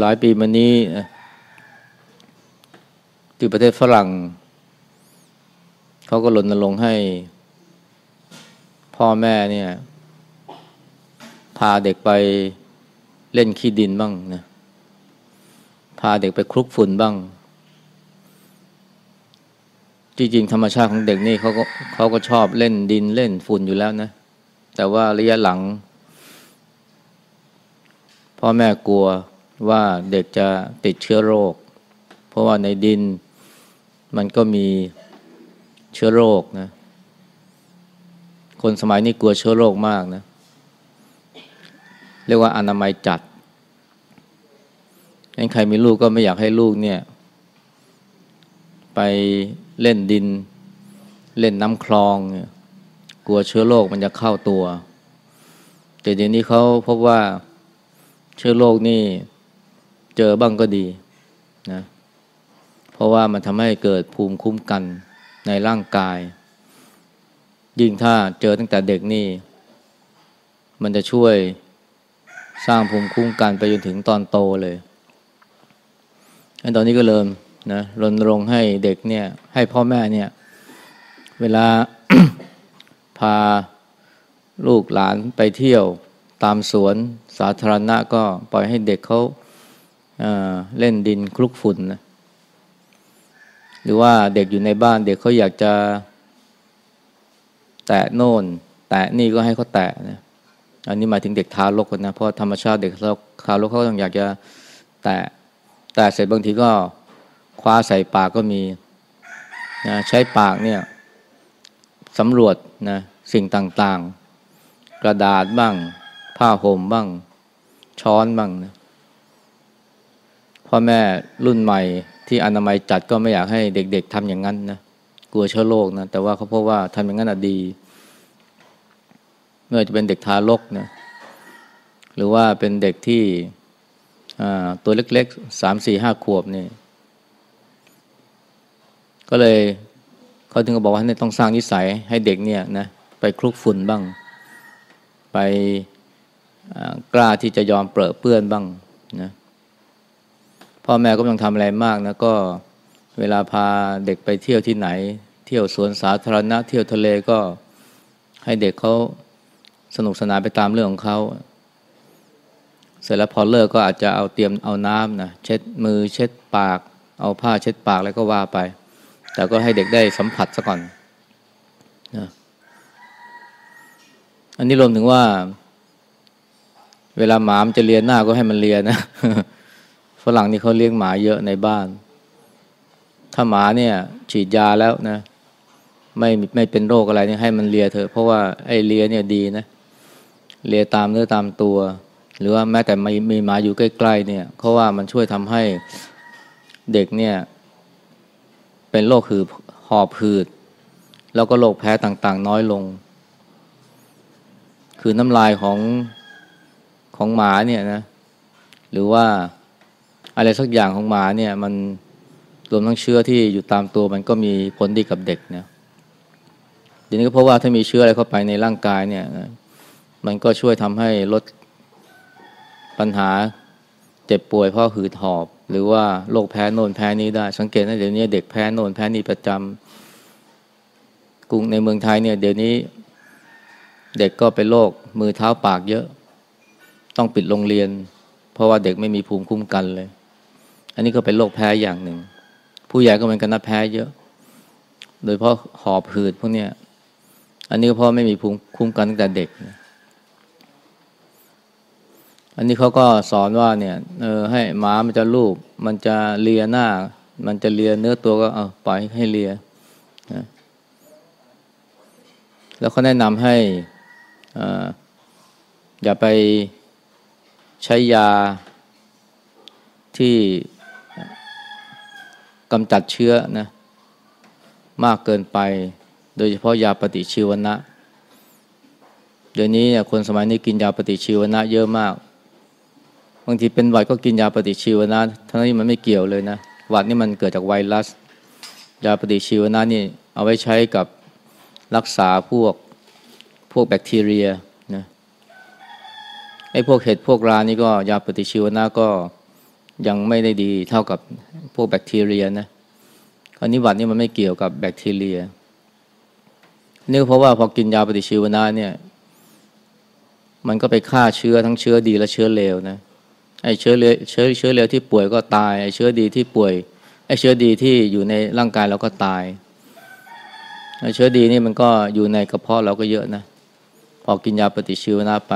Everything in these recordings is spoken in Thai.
หลายปีมานี้ที่ประเทศฝรั่ง เขาก็รณรงค์ให้ พ่อแม่เนี่ย พาเด็กไปเล่นขี้ดินบ้างนะพาเด็กไปคลุกฝุ่นบ้าง จริงๆ ธรรมชาติของเด็กนี่เขาก็เขาก็ชอบเล่นดินเล่นฝุ่นอยู่แล้วนะ แต่ว่าระยะหลัง พ่อแม่กลัว ว่าเด็กจะติดเชื้อโรค เพราะว่าในดินมันก็มีเชื้อโรคนะ คนสมัยนี้กลัวเชื้อโรคมากนะ เรียกว่าอนามัยจัดงั้นใครมีลูกก็ไม่อยากให้ลูกเนี่ย ไปเล่นดิน เล่นน้ำคลองเนี่ยกลัวเชื้อโรคมันจะเข้าตัว แต่เดี๋ยวนี้เขาพบว่าเชื้อโรคนี่ เจอบ้างก็ดีนะเพราะว่ามันทำให้เกิดภูมิคุ้มกันในร่างกาย ยิ่งถ้าเจอตั้งแต่เด็กนี่ มันจะช่วยสร้างภูมิคุ้มกันไปจนถึงตอนโตเลยอันตอนนี้ก็เริ่มนะรณรงค์ให้เด็กเนี่ย ให้พ่อแม่เนี่ย เวลาพาลูกหลานไปเที่ยวตามสวนสาธารณะก็ปล่อยให้เด็กเขา เล่นดินคลุกฝุ่นนะหรือว่าเด็กอยู่ในบ้านเด็กเขาอยากจะ แตะโน่น แตะนี่ก็ให้เขาแตะนะอันนี้หมายถึงเด็กทารกนะเพราะธรรมชาติเด็กทารกเขาต้องอยากจะแตะแต่เสร็จบางทีก็คว้าใส่ปากก็มีนะใช้ปากเนี่ยสำรวจนะสิ่งต่างๆ กระดาษบ้าง ผ้าห่มบ้าง ช้อนบ้างนะ พ่อแม่รุ่นใหม่ที่อนามัยจัดก็ไม่อยากให้เด็ก ๆทำอย่างนั้นนะกลัวเชื้อโรคนะแต่ว่าเขาพบว่าทำอย่างนั้นดีเมื่อจะเป็นเด็กทารกนะหรือว่าเป็นเด็กที่ตัวเล็กๆสามสี่ห้าขวบนี่ก็เลยเขาถึงก็บอกว่าเนี่ยต้องสร้างนิสัยให้เด็กเนี่ยนะไปคลุกฝุ่นบ้าง ไปกล้าที่จะยอมเปรอะเปื้อนบ้างนะ พ่อแม่ก็ไม่ต้องทำอะไรมากนะก็เวลาพาเด็กไปเที่ยวที่ไหน เที่ยวสวนสาธารณะ เที่ยวทะเลก็ให้เด็กเขาสนุกสนานไปตามเรื่องของเขาเสร็จแล้วพอเลิกก็อาจจะเอาเตรียมเอาน้ำนะเช็ดมือเช็ดปาก เอาผ้าเช็ดปากแล้วก็ว่าไป แต่ก็ให้เด็กได้สัมผัสซะก่อนนะอันนี้รวมถึงว่า เวลาหมามจะเลียหน้าก็ให้มันเลียนะ ฝรั่งนี่เขาเลี้ยงหมาเยอะในบ้าน ถ้าหมาเนี่ย ฉีดยาแล้วนะ ไม่ไม่เป็นโรคอะไรเนี่ยให้มันเลียเถอะ เพราะว่าไอ้เลียเนี่ยดีนะ เลียตามเนื้อตามตัว หรือว่าแม้แต่มีมีหมาอยู่ใกล้ๆเนี่ยเพราะว่ามันช่วยทำให้เด็กเนี่ย เป็นโรคหืดหอบหืด แล้วก็โรคแพ้ต่างๆ น้อยลง คือน้ำลายของของหมาเนี่ยนะ หรือว่า อะไรสักอย่างของหมาเนี่ยมันรวมทั้งเชื้อที่อยู่ตามตัวมันก็มีผลดีกับเด็กเนี่ยเดี๋ยวนี้ก็เพราะว่าถ้ามีเชื้ออะไรเข้าไปในร่างกายเนี่ยมันก็ช่วยทำให้ลดปัญหาเจ็บป่วยเพราะหืดหอบ หรือว่าโรคแพ้โน่นแพ้นี้ได้ สังเกตนะเดี๋ยวนี้เด็กแพ้โน่นแพ้นี้ประจำกรุงในเมืองไทยเนี่ยเดี๋ยวนี้เด็กก็เป็นโรคมือเท้าปากเยอะ ต้องปิดโรงเรียน เพราะว่าเด็กไม่มีภูมิคุ้มกันเลย อันนี้ก็เป็นโรคแพ้อย่างหนึ่ง ผู้ใหญ่ก็เหมือนกันนะแพ้เยอะ โดยเพราะหอบหืดพวกเนี้ยอันนี้ก็เพราะไม่มีภูมิคุ้มกันตั้งแต่เด็กนะอันนี้เขาก็สอนว่าเนี่ยเออให้หมามันจะลูบมันจะเลียหน้า มันจะเลียเนื้อตัวก็เอาปล่อยให้เลียนะแล้วเขาแนะนำให้อ่าอย่าไปใช้ยาที่ กำจัดเชื้อนะมากเกินไป โดยเฉพาะยาปฏิชีวนะ เดี๋ยวนี้เนี่ยคนสมัยนี้กินยาปฏิชีวนะเยอะมาก บางทีเป็นหวัดก็กินยาปฏิชีวนะทั้งนี้มันไม่เกี่ยวเลยนะหวัดนี่มันเกิดจากไวรัส ยาปฏิชีวนะนี่เอาไว้ใช้กับรักษาพวกพวกแบคทีเรียนะไอ้พวกเห็ดพวกรานี่ก็ยาปฏิชีวนะก็ ยังไม่ได้ดีเท่ากับพวกแบคทีเรียนะคราวนี้หวัดนี่มันไม่เกี่ยวกับแบคทีเรียนี่เพราะว่าพอกินยาปฏิชีวนะเนี่ย มันก็ไปฆ่าเชื้อทั้งเชื้อดีและเชื้อเลวนะไอ้เชื้อเลวเชื้อเชื้อเลวที่ป่วยก็ตายไอ้เชื้อดีที่ป่วยไอ้เชื้อดีที่อยู่ในร่างกายเราก็ตายไอ้เชื้อดีนี่มันก็อยู่ในกระเพาะเราก็เยอะนะพอกินยาปฏิชีวนะไป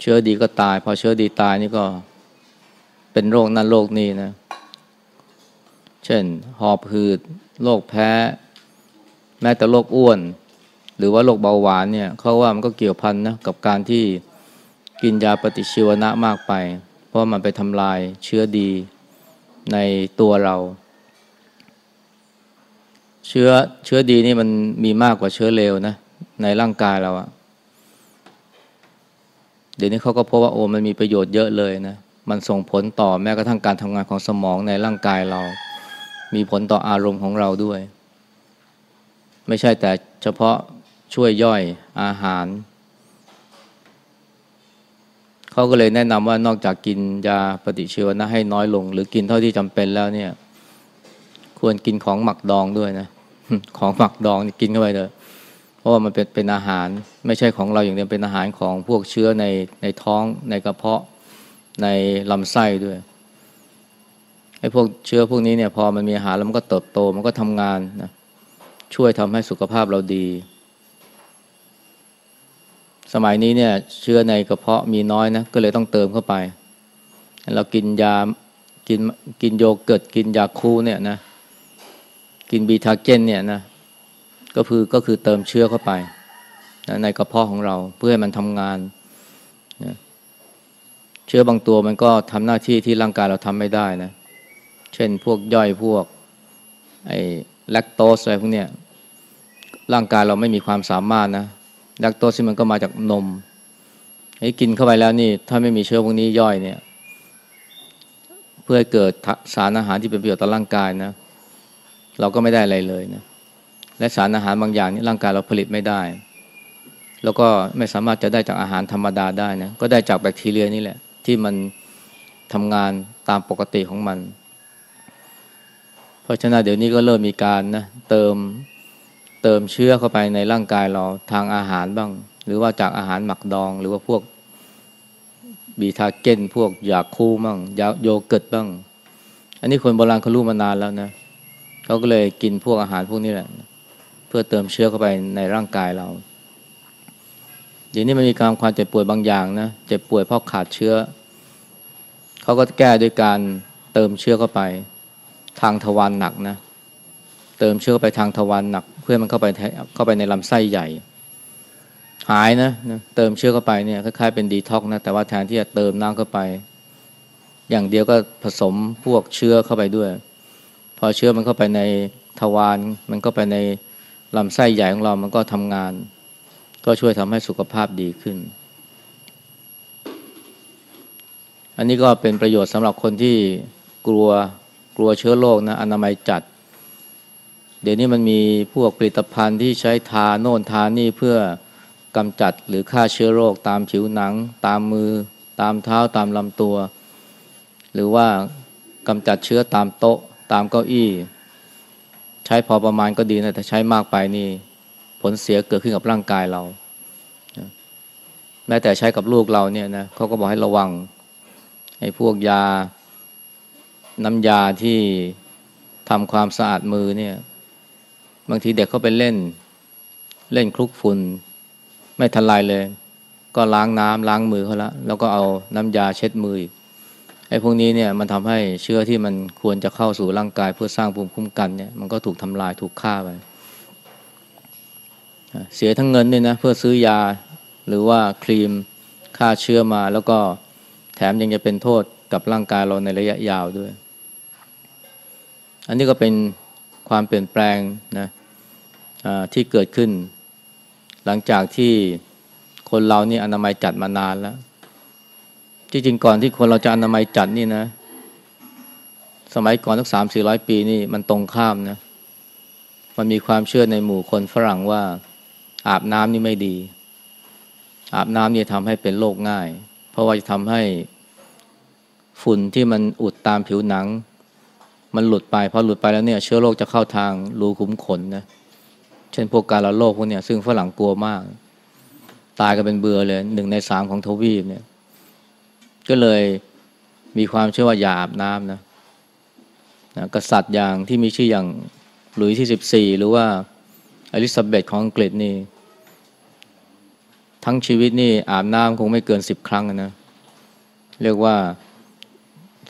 เชื้อดีก็ตาย พอเชื้อดีตายนี่ก็ เป็นโรคนั้นโรคนี้นะ เช่น หอบหืดโรคแพ้ แม้แต่โรคอ้วน หรือว่าโรคเบาหวานเนี่ยเขาว่ามันก็เกี่ยวพันนะกับการที่กินยาปฏิชีวนะมากไป เพราะมันไปทำลายเชื้อดีในตัวเรา เชื้อเชื้อดีนี่มันมีมากกว่าเชื้อเลวนะ ในร่างกายเราอะเดี๋ยวนี้เขาก็พบว่าโอ้มันมีประโยชน์เยอะเลยนะ มันส่งผลต่อแม้กระทั่งการทำงานของสมองในร่างกายเรา มีผลต่ออารมณ์ของเราด้วย ไม่ใช่แต่เฉพาะช่วยย่อยอาหาร เขาก็เลยแนะนำว่านอกจากกินยาปฏิชีวนะให้น้อยลง หรือกินเท่าที่จำเป็นแล้วเนี่ย ควรกินของหมักดองด้วยนะ ของหมักดองกินเข้าไปเถอะเพราะว่ามันเป็นเป็นอาหาร ไม่ใช่ของเราอย่างเดียวเป็นอาหารของพวกเชื้อในในท้องในกระเพาะ ในลำไส้ด้วยไอ้พวกเชื้อพวกนี้เนี่ยพอมันมีอาหารแล้วมันก็เติบโตมันก็ทำงานนะช่วยทำให้สุขภาพเราดี สมัยนี้เนี่ยเชื้อในกระเพาะมีน้อยนะก็เลยต้องเติมเข้าไป เรากินยากินกินโยเกิร์ตกินยาคูเนี่ยนะกินบีทาเกนเนี่ยนะก็คือก็คือเติมเชื้อเข้าไปนะในกระเพาะของเราเพื่อให้มันทำงาน เชื้อบางตัวมันก็ทำหน้าที่ที่ร่างกายเราทำไม่ได้นะ เช่นพวกย่อยพวกไอ้แลคโตสอะไรพวกเนี้ยร่างกายเราไม่มีความสามารถนะแลคโตสที่มันก็มาจากนมให้กินเข้าไปแล้วนี่ ถ้าไม่มีเชื้อพวกนี้ย่อยเนี่ย เพื่อเกิดสารอาหารที่เป็นประโยชน์ต่อร่างกายนะ เราก็ไม่ได้อะไรเลยนะ และสารอาหารบางอย่างนี่ร่างกายเราผลิตไม่ได้ แล้วก็ไม่สามารถจะได้จากอาหารธรรมดาได้นะ ก็ได้จากแบคทีเรียนี่แหละ ที่มันทำงานตามปกติของมัน เพราะฉะนั้นเดี๋ยวนี้ก็เริ่มมีการนะเติมเติมเชื้อเข้าไปในร่างกายเราทางอาหารบ้าง หรือว่าจากอาหารหมักดอง หรือว่าพวกบีทาเกนพวกยาคูบ้างยาโยเกิร์ตบ้าง อันนี้คนโบราณเขารู้มานานแล้วนะเขาก็เลยกินพวกอาหารพวกนี้แหละ เพื่อเติมเชื้อเข้าไปในร่างกายเราเดี๋ยวนี้มันมีการความเจ็บป่วยบางอย่างนะเจ็บป่วยเพราะขาดเชื้อ เขาก็แก้ด้วยการเติมเชื้อเข้าไป ทางทวารหนักนะ เติมเชื้อไปทางทวารหนัก เพื่อมันเข้าไปเข้าไปในลำไส้ใหญ่ หายนะนะเติมเชื้อเข้าไปเนี่ยคล้ายๆเป็นดีท็อกนะแต่ว่าแทนที่จะเติมน้ำเข้าไป อย่างเดียวก็ผสมพวกเชื้อเข้าไปด้วย พอเชื้อมันเข้าไปในทวารมันก็ไปในลำไส้ใหญ่ของเรามันก็ทำงาน ก็ช่วยทำให้สุขภาพดีขึ้น อันนี้ก็เป็นประโยชน์สำหรับคนที่กลัวกลัวเชื้อโรคนะอนามัยจัด เดี๋ยวนี้มันมีพวกผลิตภัณฑ์ที่ใช้ทาโน่นทานี่เพื่อกำจัดหรือฆ่าเชื้อโรคตามผิวหนัง ตามมือ ตามเท้าตามลำตัว หรือว่ากำจัดเชื้อตามโต๊ะ ตามเก้าอี้ ใช้พอประมาณก็ดีนะแต่ใช้มากไปนี่ผลเสียเกิดขึ้นกับร่างกายเรา แม้แต่ใช้กับลูกเราเนี่ยนะเขาก็บอกให้ระวัง ไอ้พวกยาน้ำยาที่ทำความสะอาดมือเนี่ย บางทีเด็กเขาไปเล่น เล่นคลุกฝุ่นไม่ทันลายเลย ก็ล้างน้ำล้างมือเขาละแล้วก็เอาน้ำยาเช็ดมืออีกไอ้พวกนี้เนี่ยมันทำให้เชื้อที่มันควรจะเข้าสู่ร่างกาย เพื่อสร้างภูมิคุ้มกันเนี่ย มันก็ถูกทำลายถูกฆ่าไปเสียทั้งเงินเนี่ยนะเพื่อซื้อยาหรือว่าครีมฆ่าเชื้อมาแล้วก็ แถมยังจะเป็นโทษกับร่างกายเราในระยะยาวด้วย อันนี้ก็เป็นความเปลี่ยนแปลงนะที่เกิดขึ้น หลังจากที่คนเรานี่อนามัยจัดมานานแล้วจริงๆก่อนที่คนเราจะอนามัยจัดนี่นะ สมัยก่อนสักสามสี่ร้อยปีนี่มันตรงข้ามนะ มันมีความเชื่อในหมู่คนฝรั่งว่า อาบน้ำนี่ไม่ดี อาบน้ำนี่ทำให้เป็นโรคง่าย ราะว่าจะทำให้ฝุ่นที่มันอุดตามผิวหนัง มันหลุดไปพอหลุดไปแล้วเนี่ยเชื้อโรคจะเข้าทางรูขุมขนนะเช่นพวกการละโรคพวกเนี้ยซึ่งฝรั่งกลัวมาก ตายกันเป็นเบือเลยหนึ่งในสามของทวีปเนี่ย ก็เลยมีความเชื่อว่าอย่าอาบน้ำนะนะกษัตริย์อย่างที่มีชื่ออย่างหลุยที่สิบสี่หรือว่าอลิซาเบธของอังกฤษนี่ ทั้งชีวิตนี่อาบน้ำคงไม่เกินสิบครั้งนะ เรียกว่า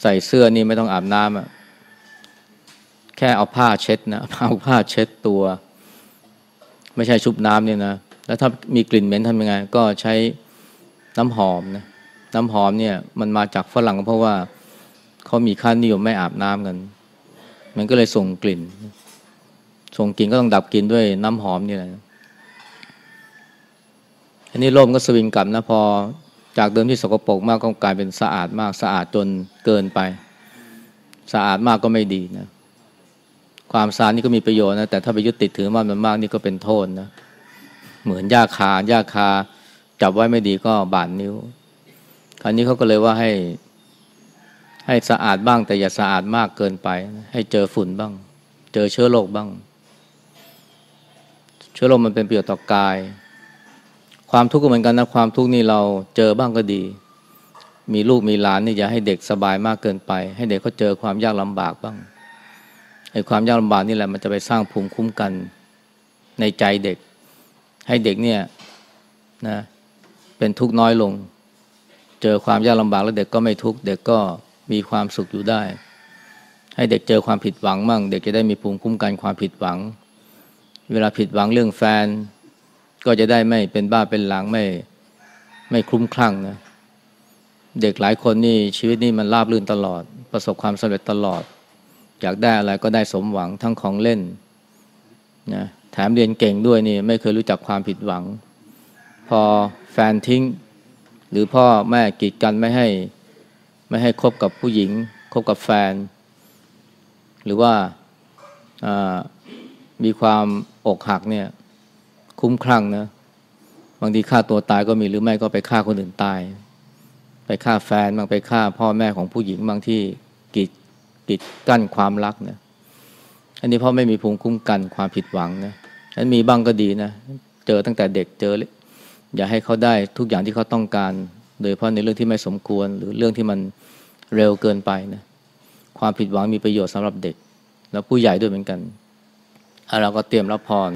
ใส่เสื้อนี่ไม่ต้องอาบน้ำอะแค่เอาผ้าเช็ดนะเอาผ้าเช็ดตัว ไม่ใช่ชุบน้ำเนี่ยนะ แล้วถ้ามีกลิ่นเหม็นทำยังไง ก็ใช้น้ำหอมนะน้ำหอมเนี่ยมันมาจากฝรั่งเพราะว่าเขามีค่านิยมไม่อาบน้ำกัน มันก็เลยส่งกลิ่น ส่งกลิ่นก็ต้องดับกลิ่นด้วยน้ำหอมนี่แหละ อันนี้ลมก็สวิงกลับนะพอจากเดิมที่สกปรกมากก็กลายเป็นสะอาดมากสะอาดจนเกินไป สะอาดมากก็ไม่ดีนะ ความสะอาดนี่ก็มีประโยชน์นะแต่ถ้าไปยึดติดถือมันมันมากนี่ก็เป็นโทษนะเหมือนหญ้าคาหญ้าคาจับไว้ไม่ดีก็บาดนิ้ว คราวนี้เขาก็เลยว่าให้ให้สะอาดบ้างแต่อย่าสะอาดมากเกินไป ให้เจอฝุ่นบ้าง เจอเชื้อโรคบ้าง เชื้อโรคมันเป็นประโยชน์ต่อกาย ความทุกข์ก็เหมือนกันนะความทุกข์นี่เราเจอบ้างก็ดี มีลูกมีหลานนี่อย่าให้เด็กสบายมากเกินไป ให้เด็กเขาเจอความยากลำบากบ้างไอ้ความยากลำบากนี่แหละมันจะไปสร้างภูมิคุ้มกันในใจเด็ก ให้เด็กเนี่ยนะเป็นทุกข์น้อยลง เจอความยากลำบากแล้วเด็กก็ไม่ทุกข์เด็กก็มีความสุขอยู่ได้ ให้เด็กเจอความผิดหวังมั่ง เด็กจะได้มีภูมิคุ้มกันความผิดหวัง เวลาผิดหวังเรื่องแฟน ก็จะได้ไม่เป็นบ้าเป็นหลังไม่ไม่คลุ้มคลั่งนะเด็กหลายคนนี่ชีวิตนี่มันราบรื่นตลอด ประสบความสำเร็จตลอด อยากได้อะไรก็ได้สมหวังทั้งของเล่นนะแถมเรียนเก่งด้วยนี่ไม่เคยรู้จักความผิดหวัง พอแฟนทิ้ง หรือพ่อแม่กีดกันไม่ให้ไม่ให้คบกับผู้หญิง คบกับแฟน หรือว่ามีความอกหักเนี่ย คุ้มคลั่งนะ บางทีฆ่าตัวตายก็มีหรือไม่ก็ไปฆ่าคนอื่นตาย ไปฆ่าแฟนบางไปฆ่าพ่อแม่ของผู้หญิงบางที่กีดกีดกั้นความรักนะอันนี้เพราะไม่มีภูมิคุ้มกันความผิดหวังนะนั้นมีบ้างก็ดีนะ เจอตั้งแต่เด็กเจอ อย่าให้เขาได้ทุกอย่างที่เขาต้องการ โดยเฉพาะในเรื่องที่ไม่สมควร หรือเรื่องที่มันเร็วเกินไปนะความผิดหวังมีประโยชน์สำหรับเด็ก แล้วผู้ใหญ่ด้วยเหมือนกันเราก็เตรียมรับพร